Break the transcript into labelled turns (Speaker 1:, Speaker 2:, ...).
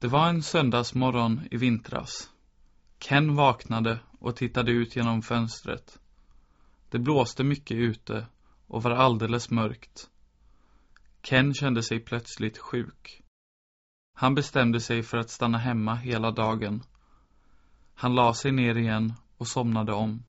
Speaker 1: Det var en söndagsmorgon i vintras. Ken vaknade och tittade ut genom fönstret. Det blåste mycket ute och var alldeles mörkt. Ken kände sig plötsligt sjuk. Han bestämde sig för att stanna hemma hela dagen. Han la sig ner igen och somnade om.